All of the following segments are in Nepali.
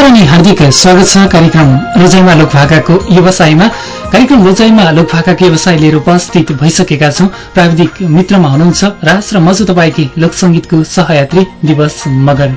नमस्कार हार्दिक स्वागत छ कार्यक्रम रोजाइमा लोकभाकाको व्यवसायमा। कार्यक्रम रोजाइमा लोकभाकाको व्यवसाय लिएर उपस्थित भइसकेका छौँ। प्राविधिक मित्रमा हुनुहुन्छ राज र मजु तपाईँकी लोकसङ्गीतको सहयात्री दिवस मगर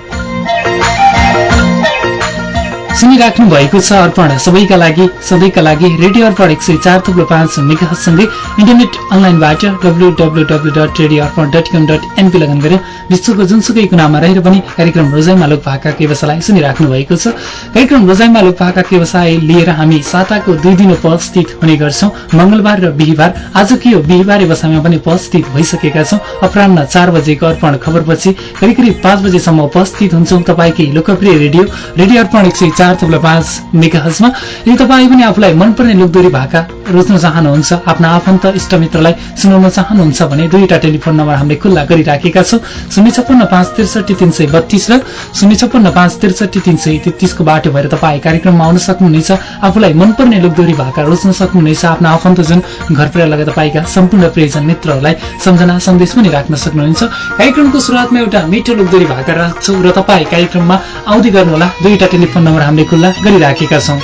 सुनिराख्नु भएको छ अर्पण। सबैका लागि सधैँका लागि रेडियो अर्पण एक सय चार थुप्रो पाँच मेगासँगै इन्टरनेट अनलाइनबाट W W W dot radio Arpan dot com dot NP login गरेर विश्वको जुनसुकै कुनामा रहेर पनि कार्यक्रम रोजाइमा लोक भाकाको व्यवसायलाई सुनिराख्नु भएको छ। कार्यक्रम रोजाइमा लोक भाकाको व्यवसाय लिएर हामी साताको दुई दिन उपस्थित हुने गर्छौँ। मङ्गलबार र बिहिबार आजको यो बिहिबार व्यवसायमा पनि उपस्थित भइसकेका छौँ। अपरान्न चार बजेको अर्पण खबरपछि करिब करिब पाँच बजेसम्म उपस्थित हुन्छौँ तपाईँकै लोकप्रिय रेडियो। रेडियो अर्पण एक सय चार थुप्रो पाँच मेगाहजमा यदि तपाईँ पनि आफूलाई मनपर्ने लोकदोरी भाका रोज्न चाहनुहुन्छ आफ्ना आफन्त इष्टमित्रलाई सुनाउन चाहनुहुन्छ भने दुईवटा टेलिफोन नम्बर हामीले खुल्ला गरिराखेका छौँ। शून्य छप्पन्न पाँच त्रिसठी तिन सय बत्तीस र शून्य छप्पन्न पाँच त्रिसठी तिन सय तेत्तिसको बाटो भएर तपाईँ कार्यक्रममा आउन सक्नुहुनेछ। आफूलाई मनपर्ने लोकदोरी भाका रोज्न सक्नुहुनेछ। आफ्ना आफन्तजन घर परिवार लगायत तपाईँका सम्पूर्ण प्रियजन मित्रहरूलाई सम्झना सन्देश पनि राख्न सक्नुहुन्छ। कार्यक्रमको सुरुवातमा एउटा मिठो लोकदोरी भाका राख्छौँ र तपाईँ कार्यक्रममा आउँदै गर्नुहोला। दुईवटा टेलिफोन नम्बर हामीले खुल्ला गरिराखेका छौँ।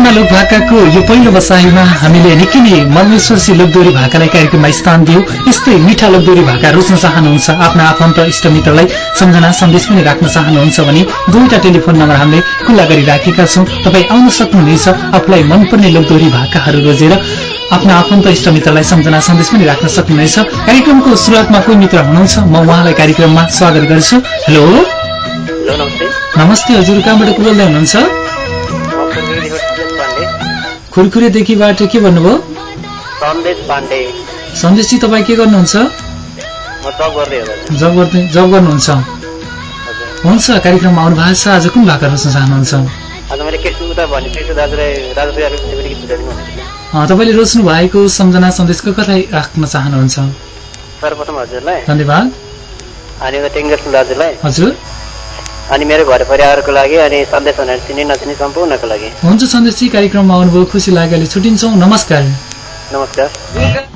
कार्यक्रममा लोक भाकाको यो पहिलो बसाइमा हामीले निकै नै मल्लेश्वरसी लोकदोरी भाकालाई कार्यक्रममा स्थान दियौँ। यस्तै मिठा लोकदोरी भाका रोज्न चाहनुहुन्छ आफ्ना आफन्त इष्टमित्रलाई सम्झना सन्देश पनि राख्न चाहनुहुन्छ भने दुईवटा टेलिफोन नम्बर हामीले खुल्ला गरिराखेका छौँ। तपाईँ आउन सक्नुहुनेछ आफूलाई मनपर्ने लोकदोरी भाकाहरू रोजेर आफ्ना आफन्त इष्टमित्रलाई सम्झना सन्देश पनि राख्न सक्नुहुनेछ। कार्यक्रमको सुरुवातमा कोही मित्र हुनुहुन्छ? म उहाँलाई कार्यक्रममा स्वागत गर्छु। हेलो। नमस्ते। हजुर कहाँबाट बोल्दै हुनुहुन्छ? खुरखुरेदेखिबाट के भन्नुभयो? सन्देश पाण्डे। सन्देशजी तपाईँ के गर्नुहुन्छ? जब गर्नुहुन्छ। हुन्छ कार्यक्रममा आउनु भएको छ। आज कुन भाका रोज्न चाहनुहुन्छ? तपाईँले रोज्नु भएको सम्झना सन्देशको कतै राख्न चाहनुहुन्छ? सर्वप्रथम हजुरलाई। धन्यवाद। अनि दाजुलाई। हजुर। अनि मेरो घर परिवारको लागि अनि सन्देश भनेर चिने नचिने सम्पूर्णको लागि। हुन्छ सन्देशजी कार्यक्रममा आउनुभयो खुसी लाग्यो अहिले छुट्टिन्छौँ। नमस्कार। नमस्कार।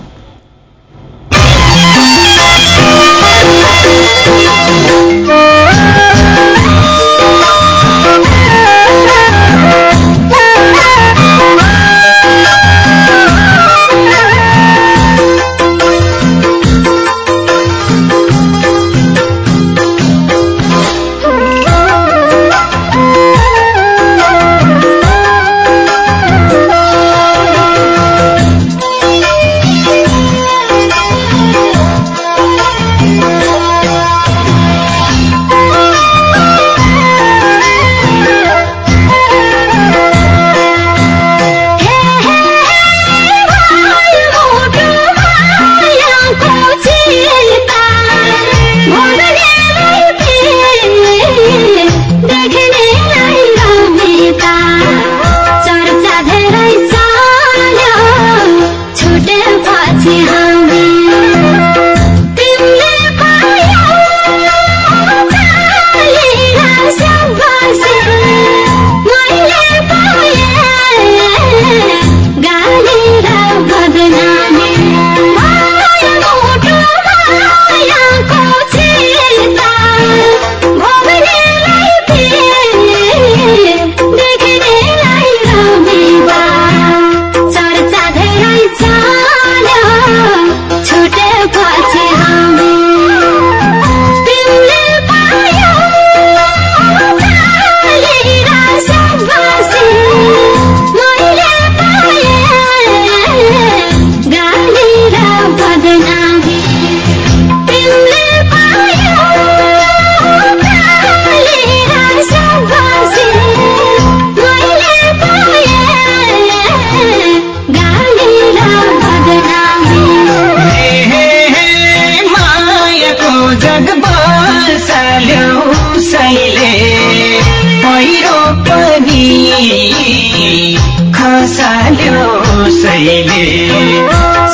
खसाल्यो सैले।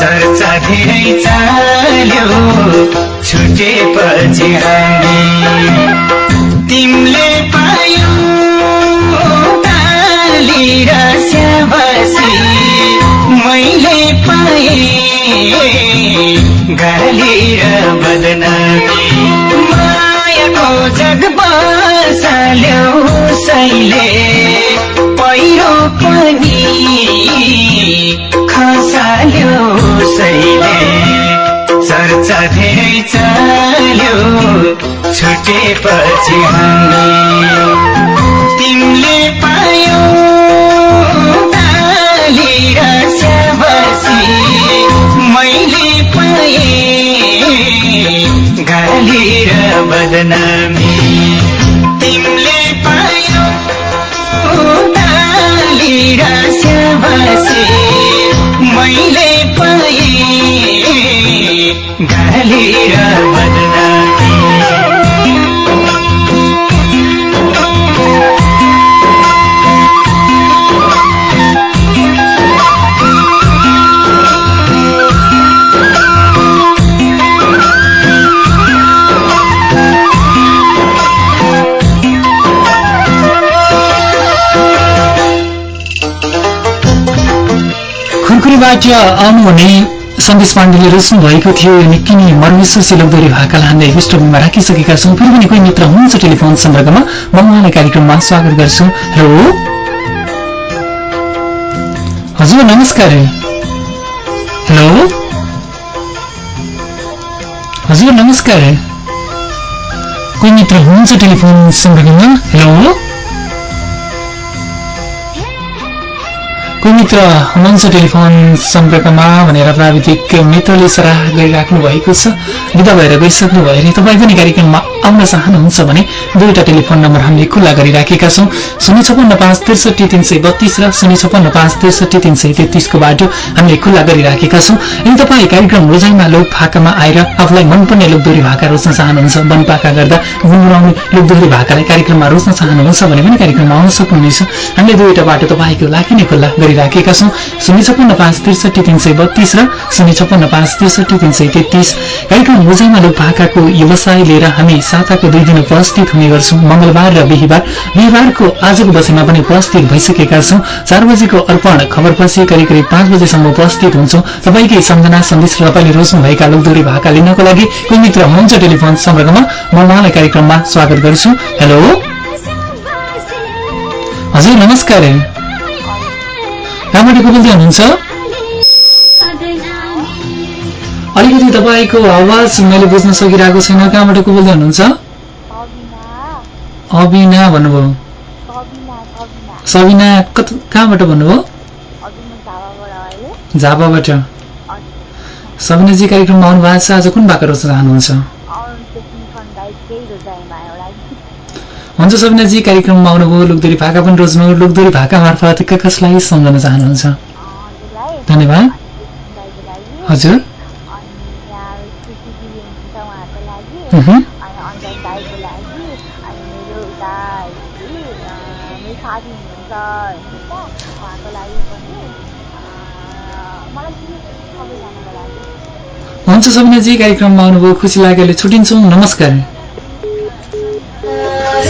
चर्चा धेरै चाल्यो छुटेपछि हामी तिमीले पायौ ताली र स्याबासी। मैले पाएँ गाली र बदनामी। मायाको जग बसाल्यो। सैले पहिरो पनि खसाल्यो सैले चर्चा धेरै चाल्यो छुटेपछि हामी। तिमीले पायौ मैले पाएँ गाली र बदनामी। स्याबासी मैले पाएँ गाली र खुरखुरीबाट आउनुहुने सन्देश पाण्डेले रोज्नु भएको थियो यो निकै नै मर्मेश्वर सिलगढी भाकालाई हामीले पृष्ठभूमिमा राखिसकेका छौँ। फेरि पनि कोही मित्र हुनुहुन्छ टेलिफोन सम्पर्कमा? म उहाँलाई कार्यक्रममा स्वागत गर्छु। हेलो? हजुर नमस्कार। हेलो? हजुर नमस्कार। कोही मित्र हुनुहुन्छ टेलिफोन सम्पर्कमा? हेलो? मित्र हुनुहुन्छ टेलिफोन सम्पर्कमा भनेर प्राविधिक मित्रले सराह गरिराख्नु भएको छ। विदा भएर गइसक्नु भयो अरे तपाईँ पनि कार्यक्रममा आउन चाहनुहुन्छ भने दुईवटा टेलिफोन नम्बर हामीले खुल्ला गरिराखेका छौँ। शून्य छपन्न पाँच त्रिसठी तिन सय बत्तीस र शून्य छपन्न पाँच त्रिसठी तिन सय तेत्तिसको बाटो हामीले खुल्ला गरिराखेका छौँ। यदि तपाईँ कार्यक्रम रोजाइमा लोक भाकामा आएर आफूलाई मनपर्ने लोकदोरी भाका रोज्न चाहनुहुन्छ वनपाका गर्दा गुनगुनाउने लोकदोरी भाकालाई कार्यक्रममा रोज्न चाहनुहुन्छ भने पनि कार्यक्रममा आउन सक्नुहुनेछ। हामीले दुईवटा बाटो तपाईँको लागि नै खुल्ला गरिराखेका छौँ। शून्य छपन्न पाँच त्रिसठी तिन सय बत्तीस र शून्य छपन्न पाँच त्रिसठी तिन सय तेत्तिस। कार्यक्रम रोजाइमा लोक भाकाको व्यवसाय लिएर हामी साताको दुई दिन उपस्थित हुने गर्छौँ। मंगलबार र बिहिबार बिहिबारको आजको बसेमा पनि उपस्थित भइसकेका छौँ। चार बजेको अर्पण खबरपछि करिब करिब पाँच बजेसम्म उपस्थित हुन्छौँ। तपाईँकै सम्झना सन्देश र तपाईँले रोज्नुभएका लोकदोरी भाका लिनको लागि कोही मित्र हुनुहुन्छ टेलिफोन सम्पर्कमा म उहाँलाई कार्यक्रममा स्वागत गर्छु। हेलो। हजुर नमस्कार। को बोल्दै हुनुहुन्छ? अलिकति तपाईँको आवाज मैले बुझ्न सकिरहेको छैन। कहाँबाट को बोल्दै हुनुहुन्छ? अबिना भन्नुभयो। सबिना कहाँबाट भन्नुभयो? झापाबाट। सबिनाजी कार्यक्रममा आउनु भएको छ। आज कुन भाका रोज्न चाहनुहुन्छ? हुन्छ सबिनाजी कार्यक्रममा आउनुभयो लोकदोरी भाका पनि रोज्नु लोकदोरी भाका मार्फत कसलाई सम्झन चाहनुहुन्छ? धन्यवाद। हजुर। हुन्छ सबिनाजी कार्यक्रममा आउनुभयो खुसी लागेले छुट्टिन्छौँ नमस्कार।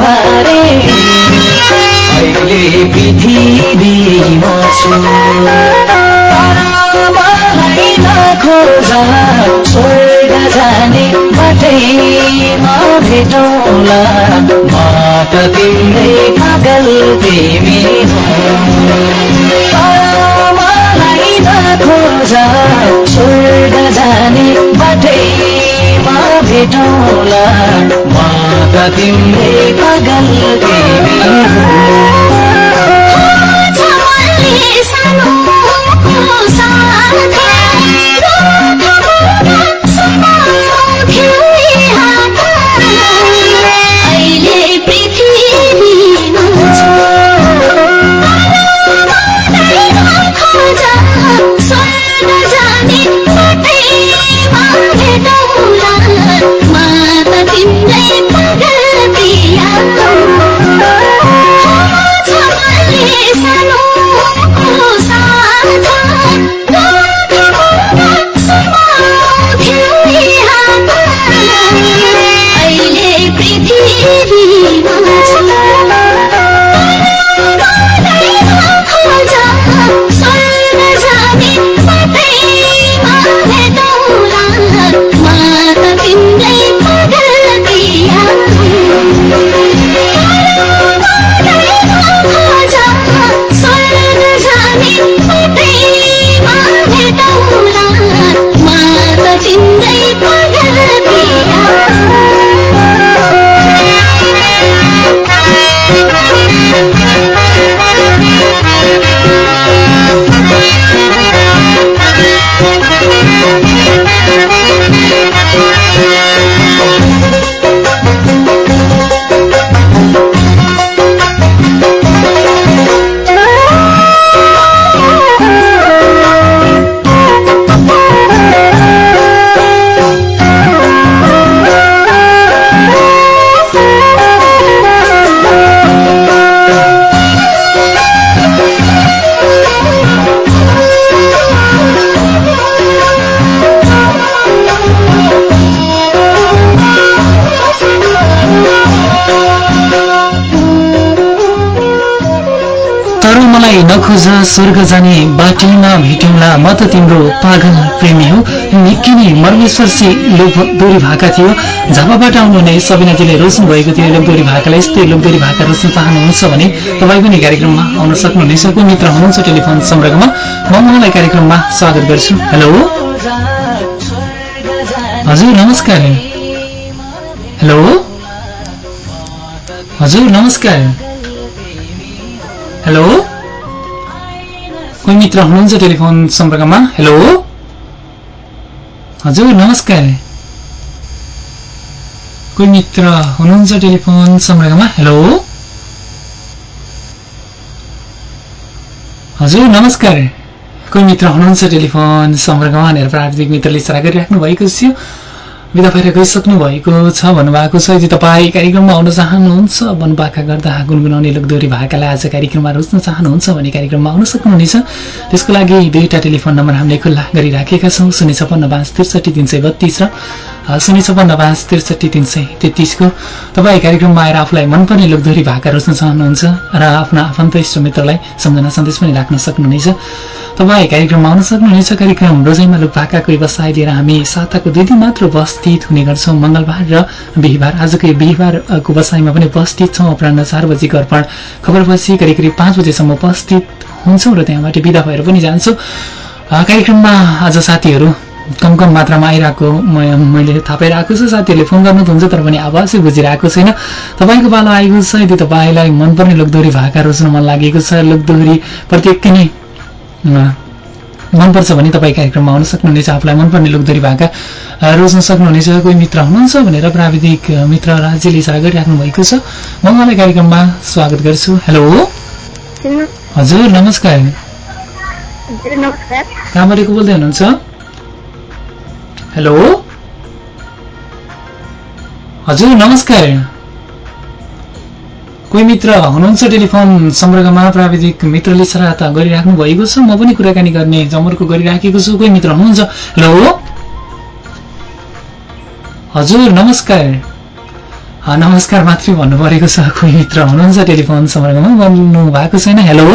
नभरे अहिले पृथ्वीमा छु। नखोजा स्वर्ग जाने बाटैमा भेटौँला। म त तिम्रै पागल तिमी मलाई नखोजा स्वर्ग जाने बाटैमा भेटौँला म त तिम्रै पागल हो मलाई नखोज स्वर्ग जाने बाटैमा भेटौँला म त तिम्रो पागल प्रेमी हो। निकै नै मर्मेश्वरसी लोक दोरी भाका थियो। झापाबाट आउनुहुने सबिनाजीले रोज्नु भएको थियो। लोकदोरी भाकालाई यस्तै लोकदोरी भाका रोज्न चाहनुहुन्छ भने तपाईँ पनि कार्यक्रममा आउन सक्नुहुनेछ। कोही मित्र हुनुहुन्छ टेलिफोन सम्पर्कमा म उहाँलाई कार्यक्रममा स्वागत गर्छु। हेलो। हजुर नमस्कार। हेलो। हजुर नमस्कार। हेलो। कोही मित्र हुनुहुन्छ टेलिफोन सम्पर्कमा? हेलो हजुर नमस्कार। कोही मित्र हुनुहुन्छ टेलिफोन सम्पर्कमा? हेलो हजुर नमस्कार। कोही मित्र हुनुहुन्छ टेलिफोन सम्पर्कमा भनेर प्राविधिक मित्रले इसारा गरिराख्नु भएको थियो विदा भएर गइसक्नु भएको छ भन्नुभएको छ। यदि तपाईँ कार्यक्रममा आउन चाहनुहुन्छ वनपाखा गर्दा गुनगुनाउने लोकदोरी भाकालाई आज कार्यक्रममा रोज्न चाहनुहुन्छ भने कार्यक्रममा आउन सक्नुहुनेछ। त्यसको लागि दुईवटा टेलिफोन नम्बर हामीले खुल्ला गरिराखेका छौँ शून्य छपन्न पाँच त्रिसठी तिन सय बत्तिस र शून्य छपन्न पाँच त्रिसठी तिन सय तेत्तिसको तपाईँ कार्यक्रममा आएर आफूलाई मनपर्ने लोकदोरी भाका रोज्न चाहनुहुन्छ र आफ्ना आफन्त इष्ट मित्रलाई सम्झना सन्देश पनि राख्न सक्नुहुनेछ। तपाईँ कार्यक्रममा आउन सक्नुहुनेछ। कार्यक्रम रोजाइमा लोक भाकाको व्यवसाय लिएर हामी साताको दुई दिन मात्र उपस्थित हुने गर्छौँ। मङ्गलबार र बिहिबार। आजको यो बिहिबारको बसाइमा पनि उपस्थित छौँ। अपरान्न चार बजीको अर्पण। खबरपछि करिब करिब पाँच बजेसम्म उपस्थित हुन्छौँ र त्यहाँबाट बिदा भएर पनि जान्छौँ। कार्यक्रममा आज साथीहरू कम कम मात्रामा आइरहेको मैले थाहा पाइरहेको छु। साथीहरूले फोन गर्नु त हुन्छ तर पनि आवाजै बुझिरहेको छैन। तपाईँको पालो आएको छ। यदि तपाईँलाई मनपर्ने लोकदोरी भाका रोज्न मन लागेको छ लोकदोरी प्रत्येक नै मनपर्छ भने तपाईँ कार्यक्रममा आउन सक्नुहुनेछ। आफूलाई मनपर्ने लोकदोरी भाका रोज्न सक्नुहुनेछ। कोही मित्र हुनुहुन्छ भनेर प्राविधिक मित्र राज्यले इसारा गरिराख्नु भएको छ। म उहाँलाई कार्यक्रममा स्वागत गर्छु। हेलो। हजुर नमस्कार। कहाँबाट को बोल्दै हुनुहुन्छ? हेलो हजुर नमस्कार। कोही मित्र हुनुहुन्छ टेलिफोन सम्पर्कमा? प्राविधिक मित्रले सराहता गरिराख्नु भएको छ। म पनि कुराकानी गर्ने जमर्को गरिराखेको छु। कोही मित्र हुनुहुन्छ? हेलो हजुर नमस्कार। नमस्कार मात्रै भन्नु परेको छ। कोही मित्र हुनुहुन्छ टेलिफोन सम्पर्कमा? भन्नु भएको छैन। हेलो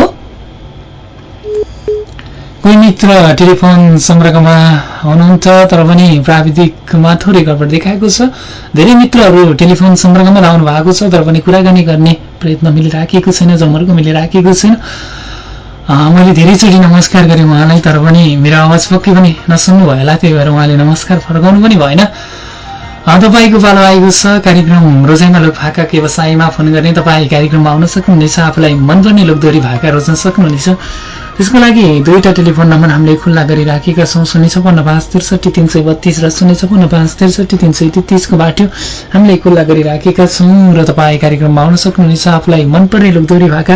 कोही मित्र टेलिफोन सम्पर्कमा हुनुहुन्छ तर पनि प्राविधिकमा थोरै गडबड देखाएको छ। धेरै मित्रहरू टेलिफोन सम्पर्कमा लाउनु भएको छ तर पनि कुराकानी गर्ने प्रयत्न मिलिराखेको छैन जमर्को मिलिराखेको छैन। मैले धेरैचोटि नमस्कार गरेँ उहाँलाई तर पनि मेरो आवाज पक्कै पनि नसुन्नु भयो होला त्यही भएर उहाँले नमस्कार फर्काउनु पनि भएन। तपाईँको पालो आएको छ कार्यक्रम रोजाइमा लोक भाका व्यवसायमा फोन गर्ने तपाईँ कार्यक्रममा आउन सक्नुहुनेछ आफूलाई मनपर्ने लोकदोरी भाका रोज्न सक्नुहुनेछ। त्यसको लागि दुईवटा टेलिफोन नम्बर हामीले खुल्ला गरिराखेका छौँ। शून्य छपन्न पाँच त्रिसठी तिन सय बत्तिस र शून्य छपन्न पाँच त्रिसठी तिन सय तेत्तिसको बाटो हामीले खुल्ला गरिराखेका छौँ र तपाईँ कार्यक्रममा आउन सक्नुहुनेछ। आफूलाई मनपर्ने लोकदोरी भाका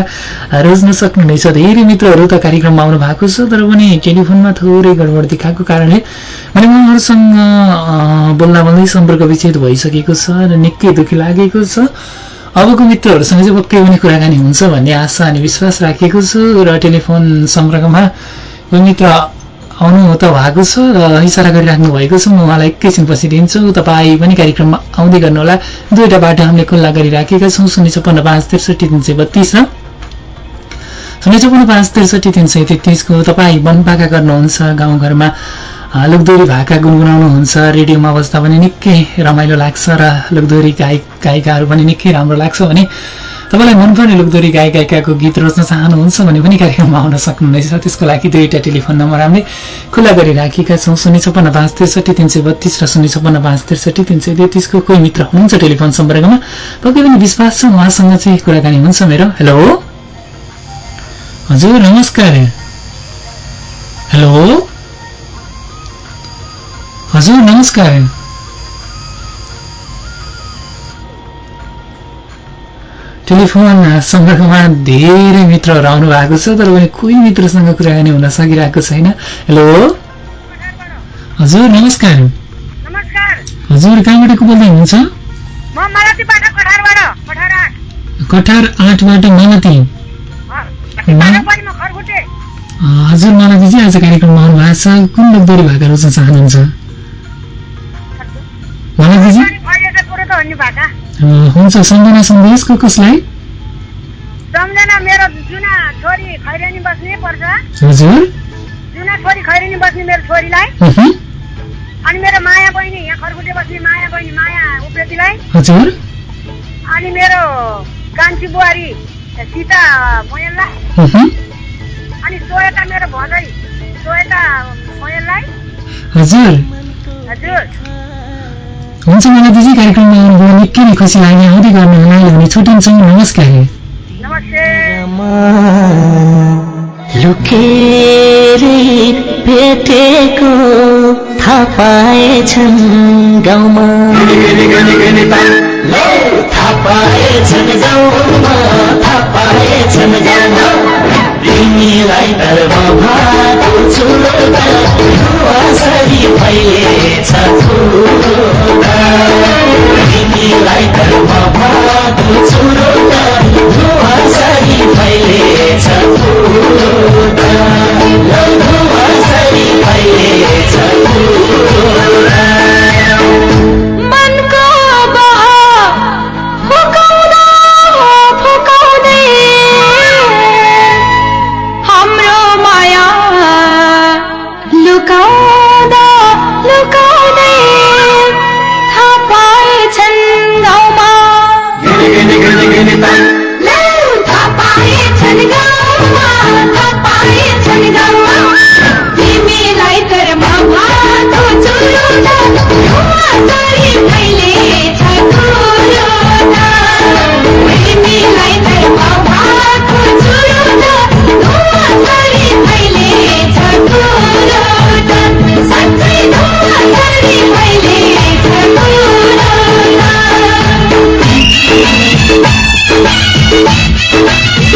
रोज्न सक्नुहुनेछ। धेरै मित्रहरू त कार्यक्रममा आउनु भएको छ तर पनि टेलिफोनमा थोरै गडबड देखाएको कारणले मैले उहाँहरूसँग बोल्दा बोल्दै सम्पर्क विच्छेद भइसकेको छ र निकै दुःखी लागेको छ। अबको मित्रहरूसँग चाहिँ पक्कै पनि कुराकानी हुन्छ भन्ने आशा अनि विश्वास राखेको छु र टेलिफोन सम्पर्कमा कोही मित्र आउनु त भएको छ र इसारा गरिराख्नु भएको छ। म उहाँलाई एकैछिनपछि दिन्छु। तपाईँ पनि कार्यक्रममा आउँदै गर्नुहोला। दुईवटा बाटो हामीले खुल्ला गरिराखेका छौँ। शून्य छपन्न पाँच त्रिसठी तिन सय बत्तिस र शून्य छपन्न पाँच त्रिसठी तिन सय तेत्तिसको तपाईँ वनपाका गर्नुहुन्छ गाउँघरमा। लोकदोरी भाका गुनगुनाउनुहुन्छ रेडियोमा बस्दा पनि निकै रमाइलो लाग्छ र लोकदोरी गायक गायिकाहरू पनि निकै राम्रो लाग्छ भने तपाईँलाई मनपर्ने लोकदोरी गायक गायिकाको गीत रोज्न चाहनुहुन्छ भने पनि कार्यक्रममा आउन सक्नुहुनेछ। त्यसको लागि दुईवटा टेलिफोन नम्बर हामीले खुल्ला गरिराखेका छौँ शून्य छपन्न पाँच त्रिसठी तिन सय बत्तिस र शून्य छपन्न पाँच त्रिसठी तिन सय तेत्तिसको कोही मित्र हुनुहुन्छ टेलिफोन सम्पर्कमा? पक्कै पनि विश्वास छ उहाँसँग चाहिँ कुराकानी हुन्छ मेरो। हेलो? हजुर नमस्कार। हेलो? हजुर नमस्कार। टेलिफोन सम्पर्कमा धेरै मित्रहरू आउनु भएको छ तर पनि कोही मित्रसँग कुराकानी हुन सकिरहेको छैन। हेलो हजुर नमस्कार। हजुर कहाँबाट को बोल्दै हुनुहुन्छ कठार आठबाट मालती हजुर मालतीजी आज कार्यक्रममा आउनु भएको छ। कुन लोकदोरी भाका रोज्न चाहनुहुन्छ? मालतीजी हुन्छ सम्झना सन्देश को कसलाई? सम्झना मेरो जुना छोरी खैरेनी बस्ने पर्छ। हजुर। जुना छोरी खैरेनी बस्ने मेरो छोरीलाई। अनि मेरो माया बहिनी यहाँ खरकुटे बस्ने माया बहिनी माया उप्रेतीलाई। हजुर। अनि मेरो कान्छी बुहारी सीता मोयललाई। अनि सोयता मेरो भदै सोयता मोयललाई। हजुर। हजुर। हुन्छ मलाई दिदी कार्यक्रममा आउनुभयो निकै नै खुसी लाग्यो। आउँदै गर्नुहोला भने छुट्टिन्छौँ। नमस्कार। नमस्ते। लुकेरी भेटेको थाहा पाएछन् गाउँमा थाहा पाएछन् गाउँमा थाहा पाएछन् गाउँमा तिमीलाई फैलेछ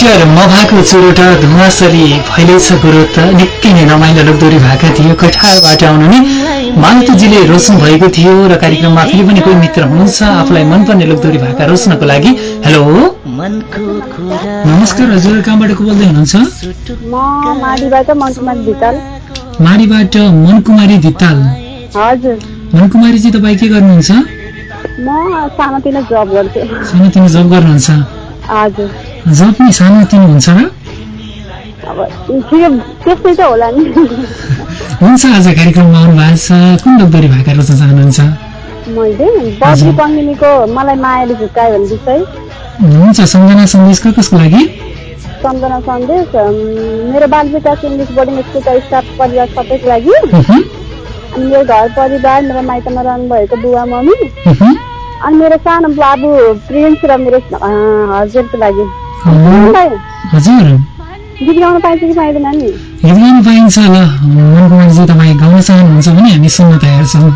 तिमीलाई डर म भएको चुरोट धुवासरी फैलेछ कुरो त निकै नै रमाइलो लोकदोरी भएका थियो। कठारबाट आउनु नि मालतीजीले रोज्नु भएको थियो र कार्यक्रममा फेरि पनि कोही मित्र हुनुहुन्छ। आफूलाई मनपर्ने लोकदोरी भाका रोज्नको लागि। हेलो। नमस्कार हजुर। कहाँबाट को बोल्दै हुनुहुन्छ? माडीबाट मनकुमारी धिताल मनकुमारीजी तपाईँ के सानोतिनो जब गर्नुहुन्छ। जब नि सानोतिनो हुन्छ र? अब ठिकै त्यस्तै त होला नि। हुन्छ आज कार्यक्रममा आउनु भएको छ। कुन लोकदोरी भाका रोज्न चाहनुहुन्छ? हुन्छ सम्झना सन्देश कसको लागि? सम्झना सन्देश मेरो बाल विकास इङ्ग्लिस बोर्डिङ स्कुलका स्टाफ परिवार सबैको लागि। अनि मेरो घर परिवार मेरो माइतमा रहनुभएको बुवा मम्मी। अनि मेरो सानो बाबु प्रिन्स र मेरो हस्बेन्डको लागि। हजुर। गीत गाउन पाइन्छ कि पाइँदैन नि। गीत गाउनु पाइन्छ ल। मनकुमारजी तपाईँ गाउन चाहनुहुन्छ भने हामी सुन्न तयार छौँ।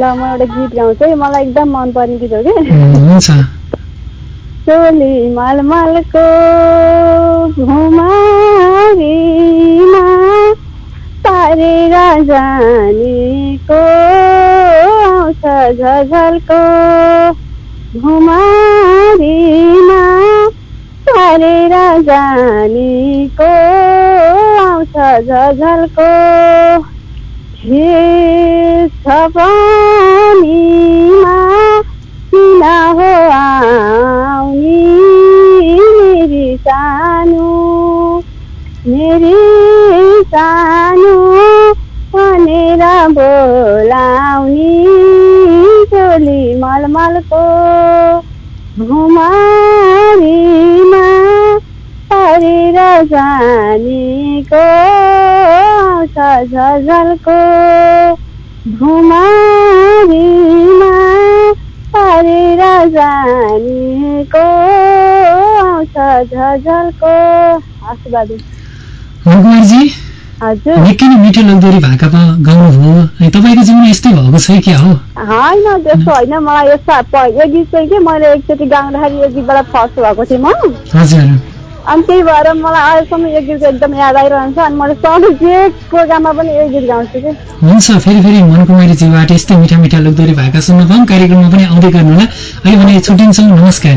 ल म एउटा गीत गाउँछु है मलाई एकदम मनपर्ने गीत हो कि। हुन्छ। चोली मलमलको घुमारीमा पारेर जानेको आउँछ झझल्को घुमारीमा। पारेर जानेको आउँछ झझल्को छ पानीमा। किन हो आउने मेरी सानो मेरी सानो आउँछ झझल्को घुमारीमा परेर जानेको हस् दाजु मनकुमारजी हजुर। निकै नै मिठो लोकदोरी भाका पो गाउनुभयो अनि तपाईँको जीवन यस्तै भएको छ क्या हो? होइन त्यस्तो होइन। मलाई यस्तो यो गीत चाहिँ के मैले एकचोटि गाउँदाखेरि यो गीतबाट फर्स्ट भएको थिएँ म। हजुर। अनि त्यही भएर मलाई अहिलेसम्म यो गीत एकदम याद आइरहन्छ अनि मैले सधैँ जे प्रोग्राममा पनि यो गीत गाउँछु कि। हुन्छ फेरि फेरि मनकुमारीजीबाट यस्तै मिठा मिठा लोकदोरी सुन्न पाऊँ कार्यक्रममा पनि आउँदै गर्नुहोला। अहिले भने छुट्टिन्छौँ नमस्कार।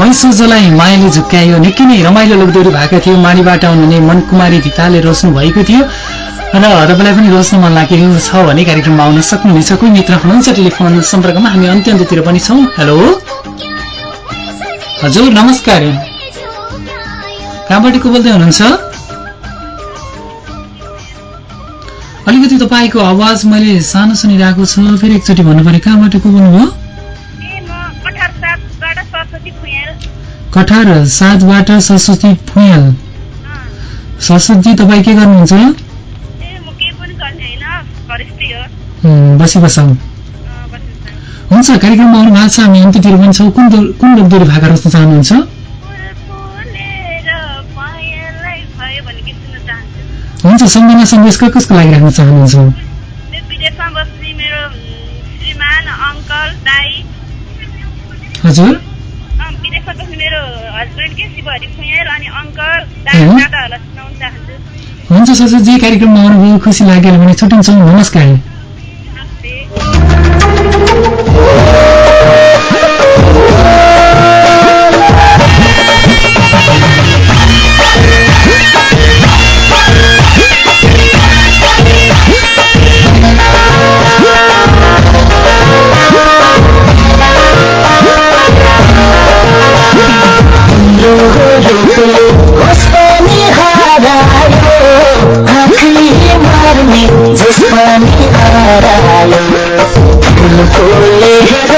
मैसोजलाई मायाले झुक्क्यायो निकै नै रमाइलो लोकदोरी भएको थियो। माडीबाट आउनुहुने मनकुमारी भिताले रोज्नु भएको थियो। र तपाईँलाई पनि रोज्न मन लागेको छ भने कार्यक्रममा आउन सक्नुहुनेछ। कोही मित्र हुनुहुन्छ टेलिफोन सम्पर्कमा? हामी अन्त्यन्त्यतिर पनि छौँ। हेलो? हजुर नमस्कार। कहाँबाट को बोल्दै हुनुहुन्छ? अलिकति तपाईँको आवाज मैले सानो सुनिरहेको छु। फेरि एकचोटि भन्नु पऱ्यो। कहाँबाट को बोल्नुभयो? कठार सातबाट सरस्वती फुयाल। सरस्वती तपाईँ के गर्नुहुन्छ? बसी बसाउ। हुन्छ कार्यक्रममा आउनु भएको छ हामी अन्त्यतिर पनि छौँ। कुन कुन लोकदोरी भाका रोज्न चाहनुहुन्छ? हुन्छ सम्झना सन्देश कसको लागि राख्न चाहनुहुन्छ? हजुर। बस्ने मेरो हस्बेन्ड के शिवहरि फुयाल अनि अङ्कल अँ। दाई दादाहरूलाई सुनाउन चाहन्छु। हुन्छ कार्यक्रममा आउनुभयो खुसी लाग्यो भने छुट्टिन्छौँ नमस्कार। होस् पनि हरायो आँखी मार्ने जस पनि हरायो फुल फुलेर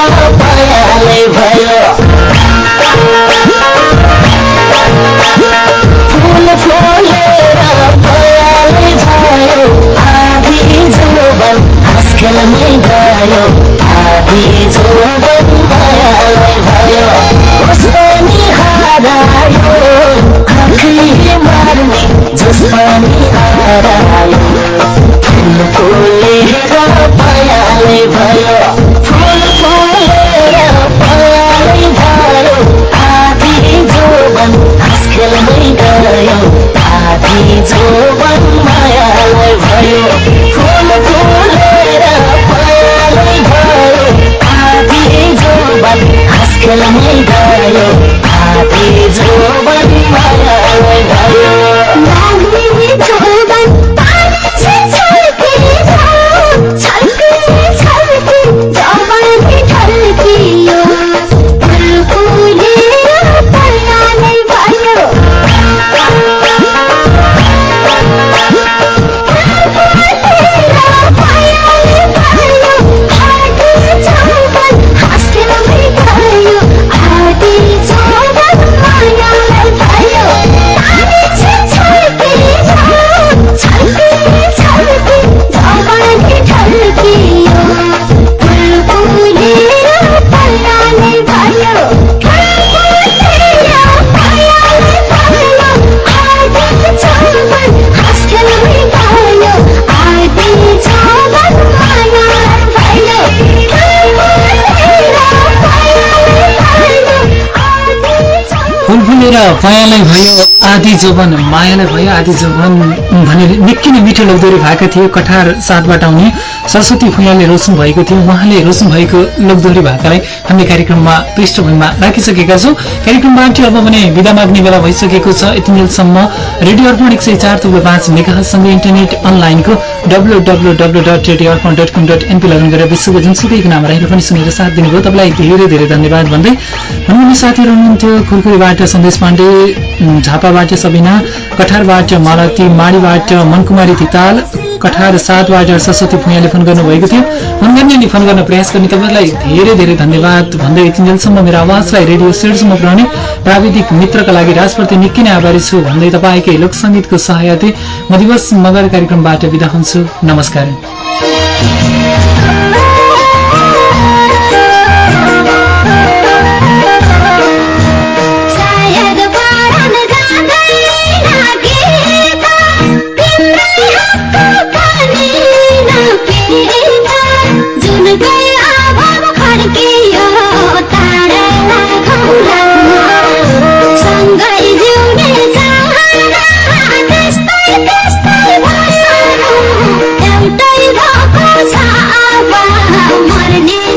फुल फुलेर पयालाई भयो आदि जोबन मायालाई भयो आदि जोबन भनेर निकै नै मिठो लोकदोरी भएका थिए कठार साथबाट आउने सरस्वती फुयालले रोज्नु भएको थियो। उहाँले रोज्नु भएको लोकदोरी भाकालाई हामीले कार्यक्रममा पृष्ठभूमिमा राखिसकेका छौँ। कार्यक्रमबाट अब भने विदा माग्ने बेला भइसकेको छ। यतिन्जेलसम्म रेडियो अर्पण एक सय चार थुप्रो पाँच मेगासँगै इन्टरनेट अनलाइनको W W W dot radio Arpan dot com dot NP login गरेर विश्वको जुनसुकैको नाम रहेर पनि सुनेर साथ दिनुभयो। तपाईँलाई धेरै धेरै धन्यवाद भन्दै हुनुहुने साथीहरू हुनुहुन्थ्यो खुलखुरीबाट सन्देश पाण्डे झापाबाट सबिना कठारबाट मालती माडीबाट मनकुमारी धिताल कठार सातबाट सरस्वती भुइँयाले फोन गर्नुभएको थियो। फोन गर्ने अनि फोन गर्न प्रयास गर्ने तपाईँलाई धेरै धेरै धन्यवाद। भन्दै यतिन्जेलसम्म मेरो आवाजलाई रेडियो सेटसम्म पुर्याउने प्राविधिक मित्रका लागि राजप्रति निकै नै आभारी छु। भन्दै तपाईँकै लोकसङ्गीतको सहायता म दिवस मगर कार्यक्रमबाट बिदा हुन्छु। नमस्कार। मर्ने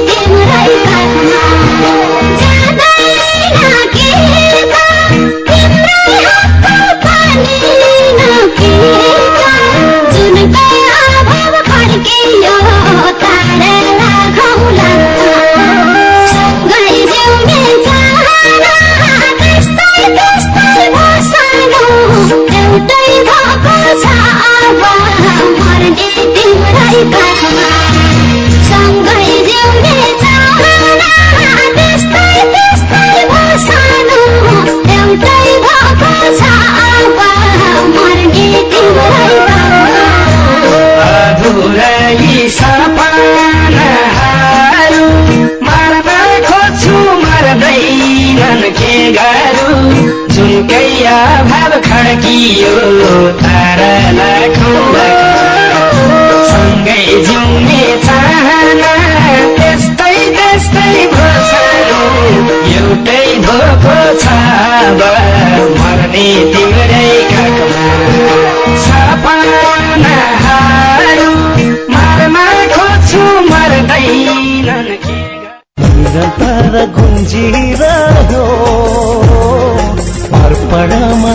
खड्कियो तारा लाखौँ सँगै जिउने चाहना त्यस्तै त्यस्तै एउटै धोको छ मर्ने तिम्रै काखमा खोज्छु गुन्जिरह्यो अर्पणमा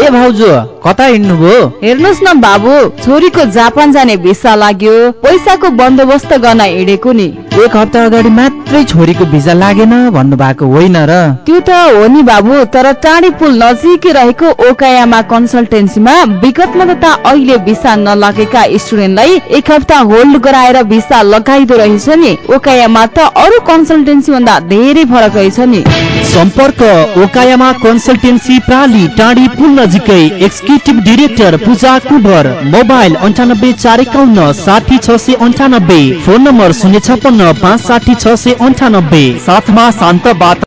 ए भाउजू कता हिँड्नुभयो? हेर्नुहोस् न बाबु छोरीको जापान जाने भिसा लाग्यो पैसाको बन्दोबस्त गर्न हिँडेको नि। एक हप्ता अगाडि मात्रै छोरीको भिजा लागेन भन्नुभएको होइन र? त्यो त हो नि बाबु तर टाढी पुल नजिकै रहेको ओकायामा कन्सल्टेन्सीमा विगतमा तथा अहिले भिसा नलागेका स्टुडेन्टलाई एक हप्ता होल्ड गराएर भिसा लगाइदो रहेछ नि। ओकायामा त अरू कन्सल्टेन्सी भन्दा धेरै फरक रहेछ नि। सम्पर्क ओकायामा कन्सल्टेन्सी प्राली टाढी पुल नजिकै executive director Puja Kubar mobile अन्ठानब्बे चार एकाउन्न साठी छ सय अन्ठानब्बे फोन नम्बर शून्य पाँच साठी छ सय अन्ठानब्बे। साथमा शान्त वातावरण